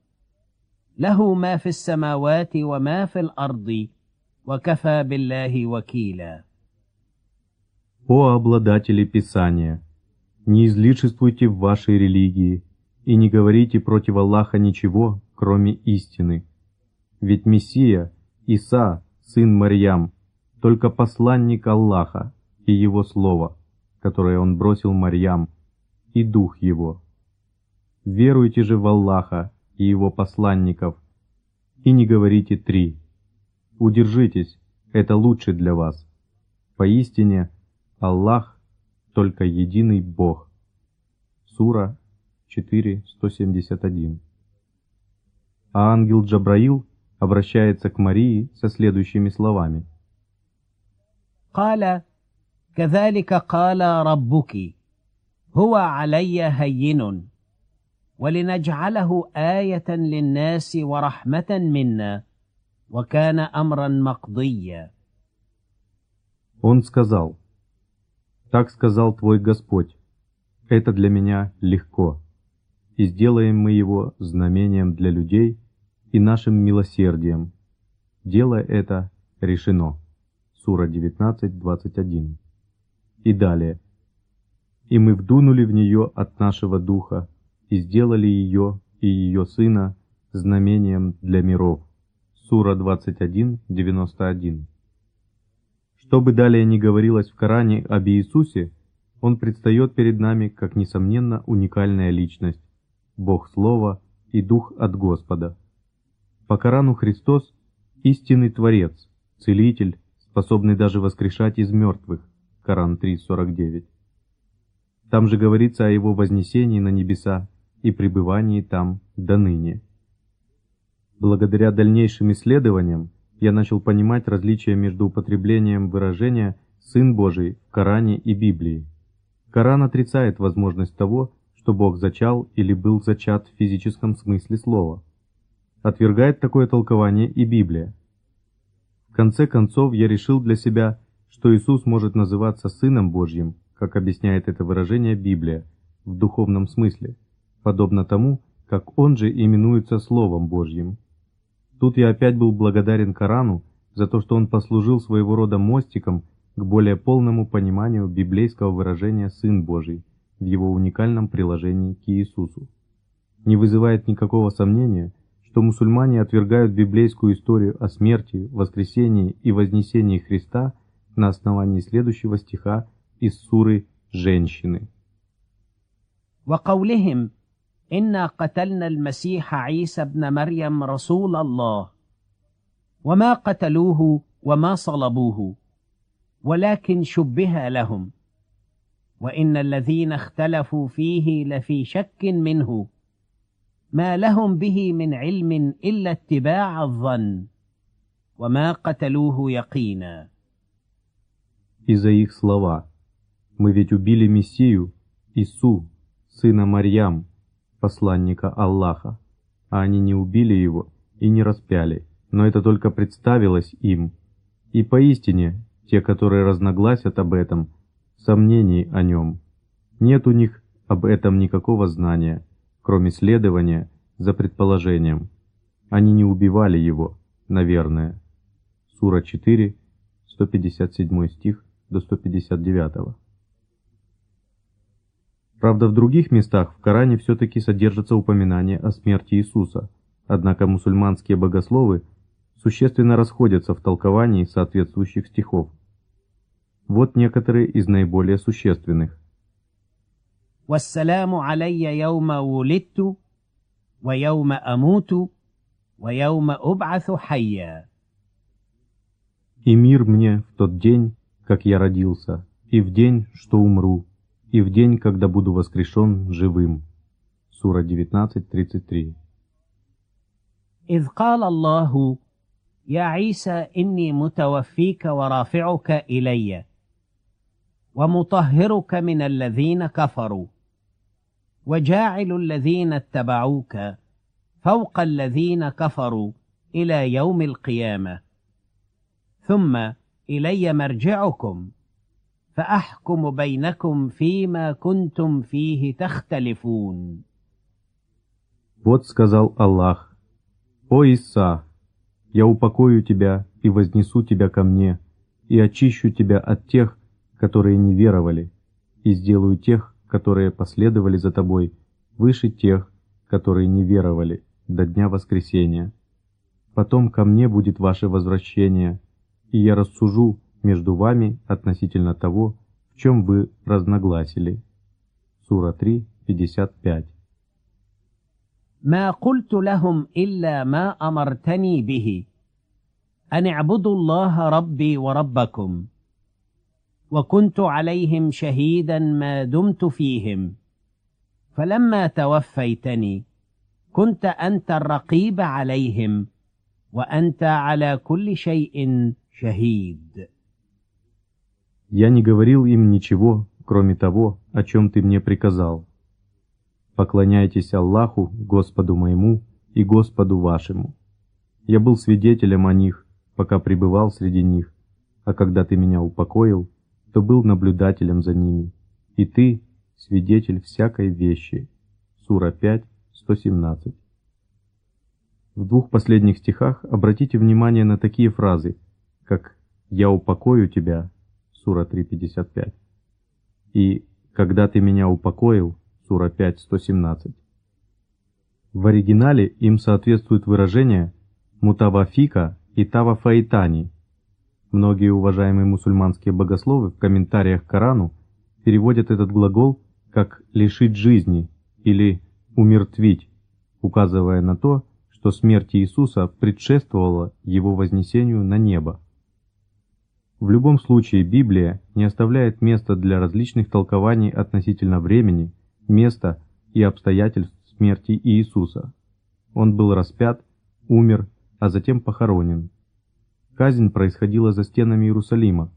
له ما في السماوات وما في الارض وكفى بالله وكيلا О обладатели Писания! Не излишествуйте в вашей религии, и не говорите против Аллаха ничего, кроме истины. Ведь Мессия, Иса, сын Марьям, только посланник Аллаха и Его Слово, которое Он бросил Марьям, и Дух Его. Веруйте же в Аллаха и Его посланников, и не говорите три. Удержитесь, это лучше для вас. Поистине, Аллах только единый Бог. Сура 4, 171. А ангел Джабраил обращается к Марии со следующими словами. قال كذلك قال ربك هو علي هين ولنجعله آية للناس ورحمة منا وكان أمرا مقضيا Он сказал, «Так сказал твой Господь, это для меня легко, и сделаем мы его знамением для людей и нашим милосердием. Дело это решено». Сура 19, 21. И далее. «И мы вдунули в нее от нашего духа, и сделали ее и ее сына знамением для миров». Сура 21, 91. Что бы далее ни говорилось в Коране об Иисусе, он предстает перед нами как, несомненно, уникальная личность, Бог Слова и Дух от Господа. По Корану Христос – истинный Творец, Целитель, способный даже воскрешать из мертвых, Коран 3.49. Там же говорится о его вознесении на небеса и пребывании там до ныне. Благодаря дальнейшим исследованиям я начал понимать различия между употреблением выражения «Сын Божий» в Коране и Библии. Коран отрицает возможность того, что Бог зачал или был зачат в физическом смысле слова. Отвергает такое толкование и Библия. В конце концов, я решил для себя, что Иисус может называться Сыном Божьим, как объясняет это выражение Библия, в духовном смысле, подобно тому, как Он же именуется Словом Божьим. Тут я опять был благодарен Корану за то, что он послужил своего рода мостиком к более полному пониманию библейского выражения «Сын Божий» в его уникальном приложении к Иисусу. Не вызывает никакого сомнения, что мусульмане отвергают библейскую историю о смерти, воскресении и вознесении Христа на основании следующего стиха из суры «Женщины». وقولهم إنا قتلنا المسيح عيسى ابن مريم رسول الله وما قتلوه وما صلبوه ولكن شبه لهم وإن الذين اختلفوا فيه لفي شك منه ما لهم به من علم إلا اتباع الظن وما قتلوه يقينا И за их слова «Мы ведь убили Мессию, Ису, сына Марьям, посланника Аллаха, а они не убили его и не распяли, но это только представилось им. И поистине, те, которые разногласят об этом, сомнений о нем, нет у них об этом никакого знания, кроме следования за предположением. Они не убивали его, наверное. Сура 4, 157 стих до 159. Правда, в других местах в Коране все-таки содержится упоминание о смерти Иисуса, однако мусульманские богословы существенно расходятся в толковании соответствующих стихов. Вот некоторые из наиболее существенных. والسلام علي يوم ولدت ويوم أموت ويوم أبعث حيا «И мир мне в тот день, как я родился, и в день, что умру, и в день, когда буду воскрешен живым». Сура 19.33 إذ قال الله يا عيسى إني متوفيك ورافعك إلي ومطهرك من الذين كفروا وجاعل الذين اتبعوك فوق الذين كفروا إلى يوم القيامة ثم إلي مرجعكم فأحكم بينكم فيما كنتم فيه تختلفون Вот сказал Аллах, «О Иса, я упокою тебя и вознесу тебя ко мне, и очищу тебя от тех, которые не веровали, и сделаю тех, которые последовали за тобой, выше тех, которые не веровали, до дня воскресения. Потом ко мне будет ваше возвращение, и я рассужу между вами относительно того, в чем вы разногласили». Сура 3, 55 ما قلت لهم إلا ما أمرتني به أن اعبدوا الله ربي وربكم وكنت عليهم شهيدا ما دمت فيهم فلما توفيتني كنت أنت الرقيب عليهم وأنت على كل شيء شهيد Я не говорил им ничего, кроме того, о чем ты мне приказал. Поклоняйтесь Аллаху, Господу моему и Господу вашему. Я был свидетелем о них, пока пребывал среди них, а когда ты меня упокоил, то был наблюдателем за ними, и ты — свидетель всякой вещи. Сура 5, 117. В двух последних стихах обратите внимание на такие фразы, как «Я упокою тебя» сура 3.55 и «Когда ты меня упокоил» сура 5.117. В оригинале им соответствует выражение «мутавафика» и «тавафаитани». Многие уважаемые мусульманские богословы в комментариях к Корану переводят этот глагол как «лишить жизни» или «умертвить», указывая на то, что смерть Иисуса предшествовала его вознесению на небо. В любом случае Библия не оставляет места для различных толкований относительно времени, места и обстоятельств смерти Иисуса. Он был распят, умер, а затем похоронен. Казнь происходила за стенами Иерусалима.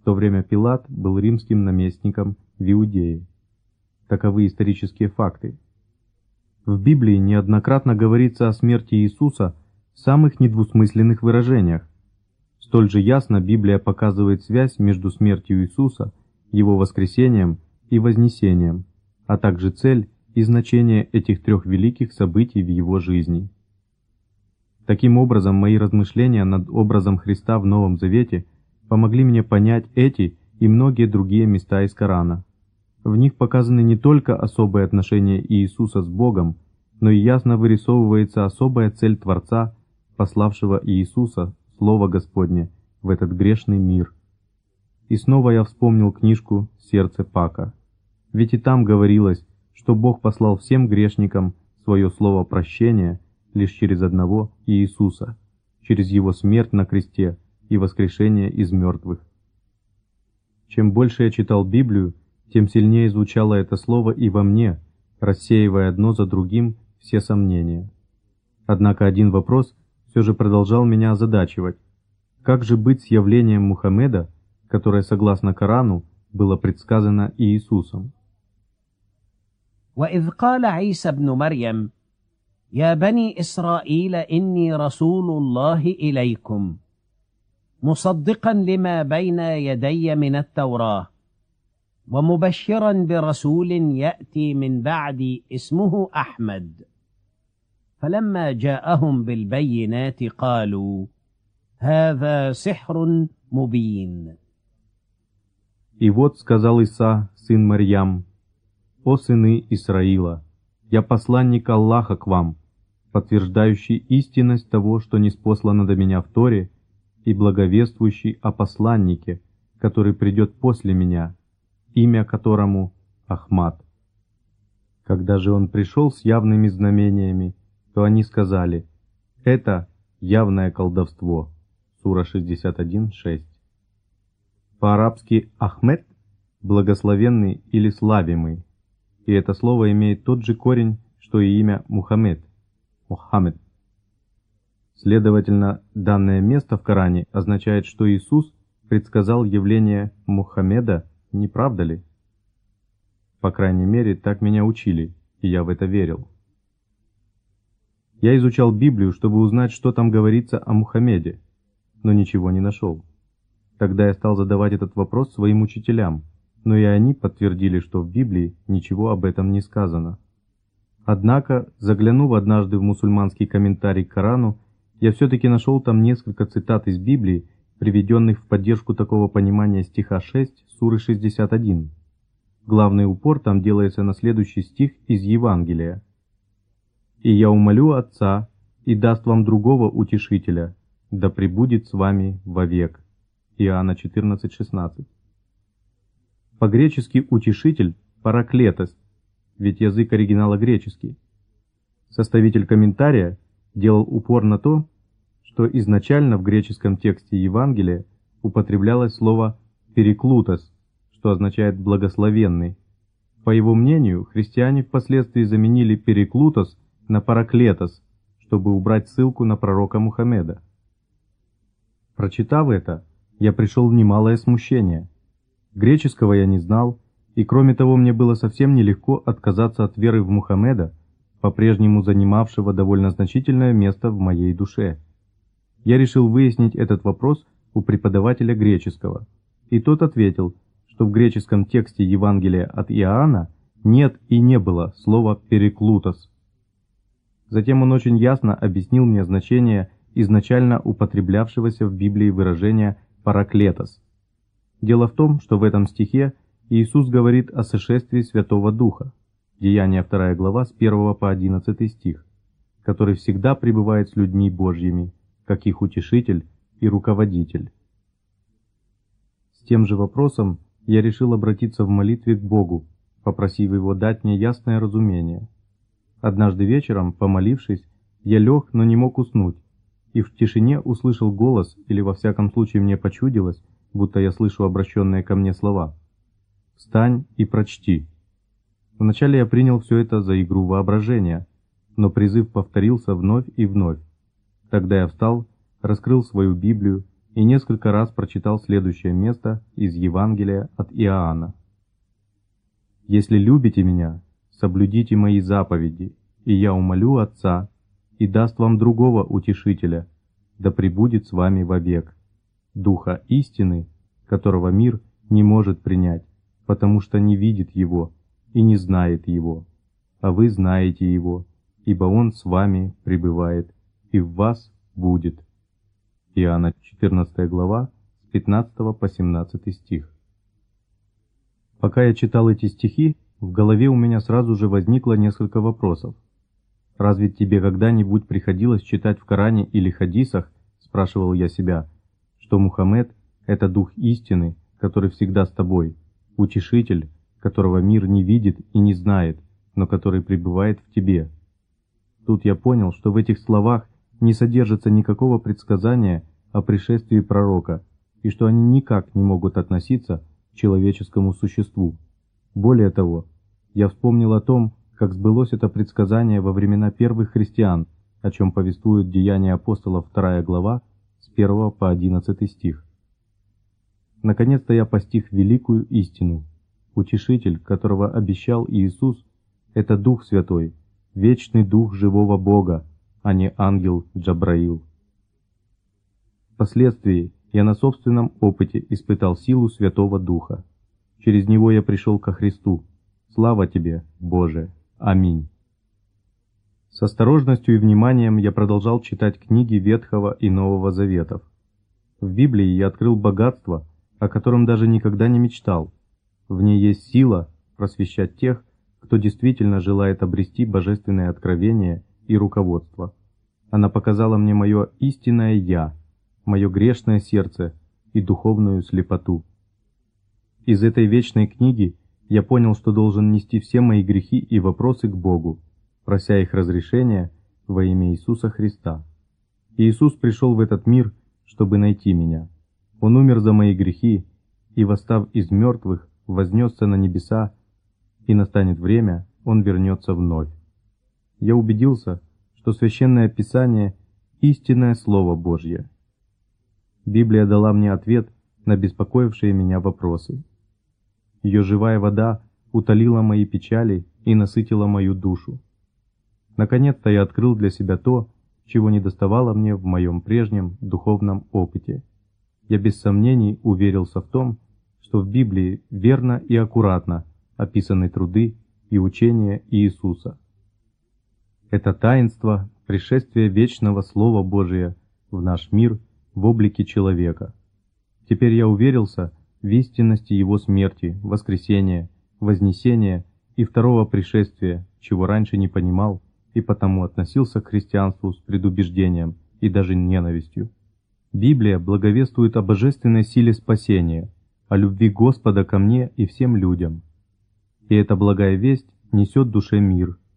В то время Пилат был римским наместником в Иудее. Таковы исторические факты. В Библии неоднократно говорится о смерти Иисуса в самых недвусмысленных выражениях. Столь же ясно Библия показывает связь между смертью Иисуса, Его воскресением и вознесением, а также цель и значение этих трех великих событий в Его жизни. Таким образом, мои размышления над образом Христа в Новом Завете помогли мне понять эти и многие другие места из Корана. В них показаны не только особые отношения Иисуса с Богом, но и ясно вырисовывается особая цель Творца, пославшего Иисуса, Слово Господне, в этот грешный мир. И снова я вспомнил книжку «Сердце Пака». Ведь и там говорилось, что Бог послал всем грешникам свое слово прощения лишь через одного Иисуса, через Его смерть на кресте и воскрешение из мертвых. Чем больше я читал Библию, тем сильнее звучало это слово и во мне, рассеивая одно за другим все сомнения. Однако один вопрос все же продолжал меня озадачивать. Как же быть с явлением Мухаммеда, которое, согласно Корану, было предсказано Иисусом? وإذ قال عيسى ابن مريم يا بني إسرائيل إني رسول الله إليكم مصدقا لما بين يدي من التوراه ومبشرا برسول ياتي من بعدي اسمه احمد فلما جاءهم بالبينات قالوا هذا سحر مبين И вот сказал Иса, сын Марьям, «О сыны Исраила, я посланник Аллаха к вам, подтверждающий истинность того, что не спослано до меня в Торе, и благовествующий о посланнике, который придет после меня, имя которому Ахмад. Когда же он пришел с явными знамениями, то они сказали, это явное колдовство. Сура 61.6. По-арабски Ахмед – благословенный или славимый, и это слово имеет тот же корень, что и имя Мухаммед – Мухаммед. Следовательно, данное место в Коране означает, что Иисус предсказал явление Мухаммеда не правда ли? По крайней мере, так меня учили, и я в это верил. Я изучал Библию, чтобы узнать, что там говорится о Мухаммеде, но ничего не нашел. Тогда я стал задавать этот вопрос своим учителям, но и они подтвердили, что в Библии ничего об этом не сказано. Однако, заглянув однажды в мусульманский комментарий к Корану, я все-таки нашел там несколько цитат из Библии, приведенных в поддержку такого понимания стиха 6 суры 61. Главный упор там делается на следующий стих из Евангелия. «И я умолю Отца, и даст вам другого утешителя, да пребудет с вами вовек». Иоанна 14:16. По-гречески «утешитель» – «параклетос», ведь язык оригинала греческий. Составитель комментария делал упор на то, что изначально в греческом тексте Евангелия употреблялось слово «переклутос», что означает «благословенный», По его мнению, христиане впоследствии заменили переклутос на параклетос, чтобы убрать ссылку на пророка Мухаммеда. Прочитав это, я пришел в немалое смущение. Греческого я не знал, и кроме того мне было совсем нелегко отказаться от веры в Мухаммеда, по-прежнему занимавшего довольно значительное место в моей душе. Я решил выяснить этот вопрос у преподавателя греческого, и тот ответил, что в греческом тексте Евангелия от Иоанна нет и не было слова «переклутос». Затем он очень ясно объяснил мне значение изначально употреблявшегося в Библии выражения «параклетос». Дело в том, что в этом стихе Иисус говорит о сошествии Святого Духа, Деяния 2 глава с 1 по 11 стих, который всегда пребывает с людьми Божьими, как их утешитель и руководитель. С тем же вопросом я решил обратиться в молитве к Богу, попросив Его дать мне ясное разумение. Однажды вечером, помолившись, я лег, но не мог уснуть, и в тишине услышал голос, или во всяком случае мне почудилось, будто я слышу обращенные ко мне слова. «Встань и прочти». Вначале я принял все это за игру воображения, но призыв повторился вновь и вновь. Тогда я встал, раскрыл свою Библию и несколько раз прочитал следующее место из Евангелия от Иоанна. «Если любите меня, соблюдите мои заповеди, и я умолю Отца, и даст вам другого утешителя, да пребудет с вами вовек, Духа истины, которого мир не может принять, потому что не видит его и не знает его, а вы знаете его, ибо он с вами пребывает и в вас будет». Иоанна 14 глава, с 15 по 17 стих. Пока я читал эти стихи, в голове у меня сразу же возникло несколько вопросов. «Разве тебе когда-нибудь приходилось читать в Коране или хадисах, — спрашивал я себя, — что Мухаммед — это дух истины, который всегда с тобой, утешитель, которого мир не видит и не знает, но который пребывает в тебе?» Тут я понял, что в этих словах не содержится никакого предсказания о пришествии пророка, и что они никак не могут относиться к человеческому существу. Более того, я вспомнил о том, как сбылось это предсказание во времена первых христиан, о чем повествуют Деяния апостолов 2 глава с 1 по 11 стих. Наконец-то я постиг великую истину. Утешитель, которого обещал Иисус, это Дух Святой, вечный Дух живого Бога, а не ангел Джабраил. Впоследствии я на собственном опыте испытал силу Святого Духа. Через него я пришел ко Христу. Слава Тебе, Боже! Аминь. С осторожностью и вниманием я продолжал читать книги Ветхого и Нового Заветов. В Библии я открыл богатство, о котором даже никогда не мечтал. В ней есть сила просвещать тех, кто действительно желает обрести божественное откровение и руководство. Она показала мне мое истинное «Я», мое грешное сердце и духовную слепоту. Из этой вечной книги я понял, что должен нести все мои грехи и вопросы к Богу, прося их разрешения во имя Иисуса Христа. Иисус пришел в этот мир, чтобы найти меня. Он умер за мои грехи и, восстав из мертвых, вознесся на небеса, и настанет время, Он вернется вновь я убедился, что Священное Писание – истинное Слово Божье. Библия дала мне ответ на беспокоившие меня вопросы. Ее живая вода утолила мои печали и насытила мою душу. Наконец-то я открыл для себя то, чего не доставало мне в моем прежнем духовном опыте. Я без сомнений уверился в том, что в Библии верно и аккуратно описаны труды и учения Иисуса. Это таинство пришествия вечного Слова Божия в наш мир в облике человека. Теперь я уверился в истинности Его смерти, воскресения, вознесения и второго пришествия, чего раньше не понимал и потому относился к христианству с предубеждением и даже ненавистью. Библия благовествует о божественной силе спасения, о любви Господа ко мне и всем людям. И эта благая весть несет душе мир –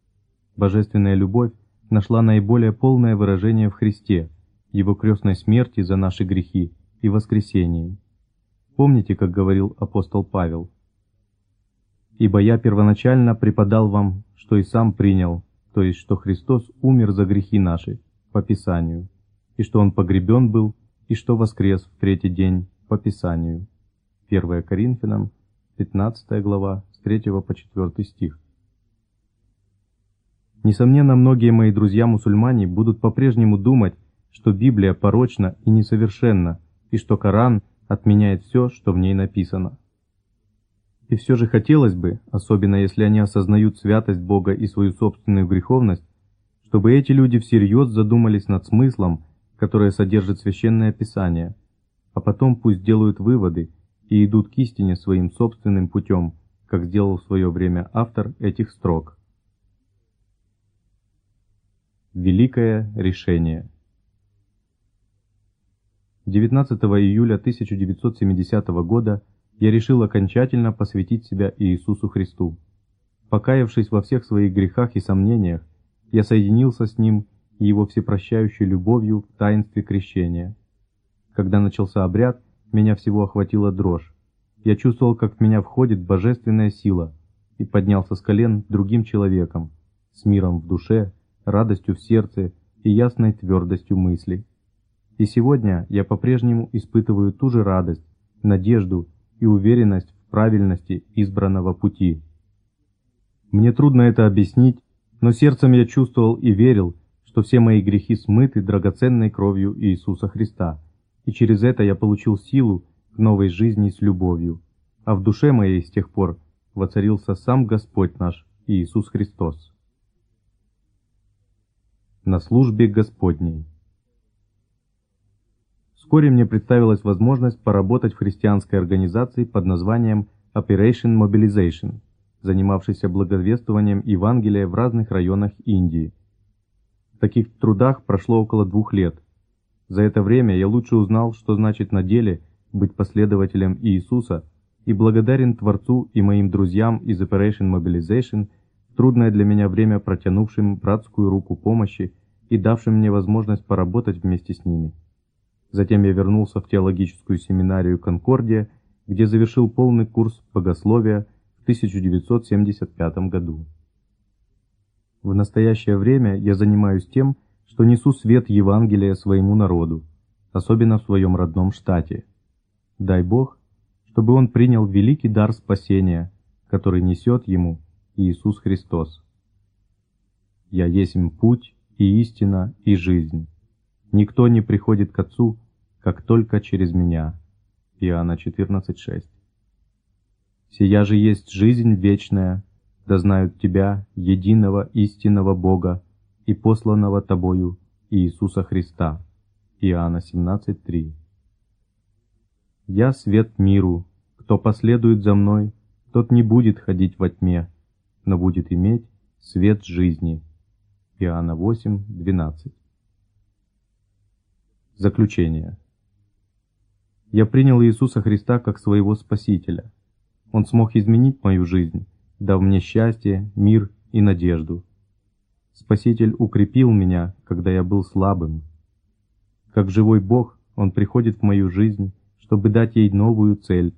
Божественная любовь нашла наиболее полное выражение в Христе, Его крестной смерти за наши грехи и воскресении. Помните, как говорил апостол Павел? Ибо я первоначально преподал вам, что и сам принял, то есть, что Христос умер за грехи наши, по Писанию, и что Он погребен был, и что воскрес в третий день, по Писанию. 1 Коринфянам, 15 глава, с 3 по 4 стих. Несомненно, многие мои друзья-мусульмане будут по-прежнему думать, что Библия порочна и несовершенна, и что Коран отменяет все, что в ней написано. И все же хотелось бы, особенно если они осознают святость Бога и свою собственную греховность, чтобы эти люди всерьез задумались над смыслом, которое содержит Священное Писание, а потом пусть делают выводы и идут к истине своим собственным путем, как сделал в свое время автор этих строк. Великое решение 19 июля 1970 года я решил окончательно посвятить себя Иисусу Христу. Покаявшись во всех своих грехах и сомнениях, я соединился с Ним и Его всепрощающей любовью в таинстве крещения. Когда начался обряд, меня всего охватила дрожь. Я чувствовал, как в меня входит божественная сила, и поднялся с колен другим человеком, с миром в душе, радостью в сердце и ясной твердостью мыслей. И сегодня я по-прежнему испытываю ту же радость, надежду и уверенность в правильности избранного пути. Мне трудно это объяснить, но сердцем я чувствовал и верил, что все мои грехи смыты драгоценной кровью Иисуса Христа, и через это я получил силу к новой жизни с любовью, а в душе моей с тех пор воцарился сам Господь наш Иисус Христос. На службе Господней Вскоре мне представилась возможность поработать в христианской организации под названием Operation Mobilization, занимавшейся благовествованием Евангелия в разных районах Индии. В таких трудах прошло около двух лет. За это время я лучше узнал, что значит на деле быть последователем Иисуса, и благодарен Творцу и моим друзьям из Operation Mobilization трудное для меня время протянувшим братскую руку помощи и давшим мне возможность поработать вместе с ними. Затем я вернулся в теологическую семинарию «Конкордия», где завершил полный курс богословия в 1975 году. В настоящее время я занимаюсь тем, что несу свет Евангелия своему народу, особенно в своем родном штате. Дай Бог, чтобы он принял великий дар спасения, который несет ему Иисус Христос. «Я есть им путь и истина и жизнь. Никто не приходит к Отцу, как только через меня». Иоанна 14.6 «Сия же есть жизнь вечная, да знают Тебя, единого истинного Бога и посланного Тобою Иисуса Христа». Иоанна 17.3 «Я свет миру, кто последует за мной, тот не будет ходить во тьме, но будет иметь свет жизни». Иоанна 8.12 Заключение я принял Иисуса Христа как своего Спасителя. Он смог изменить мою жизнь, дав мне счастье, мир и надежду. Спаситель укрепил меня, когда я был слабым. Как живой Бог, Он приходит в мою жизнь, чтобы дать ей новую цель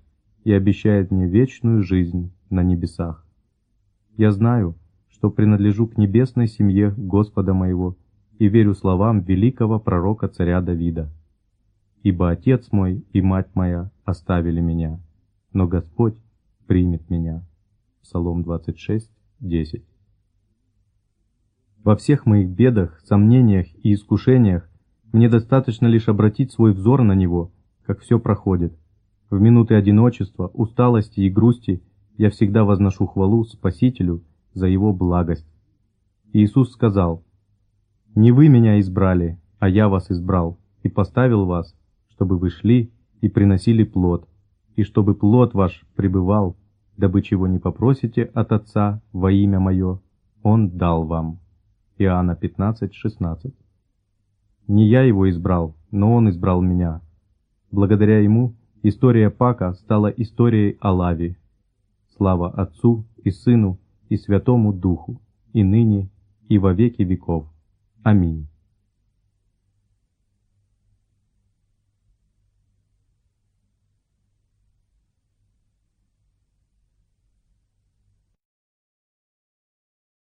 и обещает мне вечную жизнь на небесах. Я знаю, что принадлежу к небесной семье Господа моего и верю словам великого пророка царя Давида ибо отец мой и мать моя оставили меня, но Господь примет меня. Псалом 26, 10. Во всех моих бедах, сомнениях и искушениях мне достаточно лишь обратить свой взор на Него, как все проходит. В минуты одиночества, усталости и грусти я всегда возношу хвалу Спасителю за Его благость. Иисус сказал, «Не вы меня избрали, а я вас избрал и поставил вас, чтобы вы шли и приносили плод, и чтобы плод ваш пребывал, дабы чего не попросите от Отца во имя Мое, Он дал вам». Иоанна 15, 16. Не я его избрал, но он избрал меня. Благодаря ему история Пака стала историей о Лаве. Слава Отцу и Сыну и Святому Духу, и ныне, и во веки веков. Аминь.